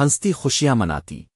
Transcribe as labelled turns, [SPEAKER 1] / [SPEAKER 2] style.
[SPEAKER 1] ہنستی خوشیاں مناتی۔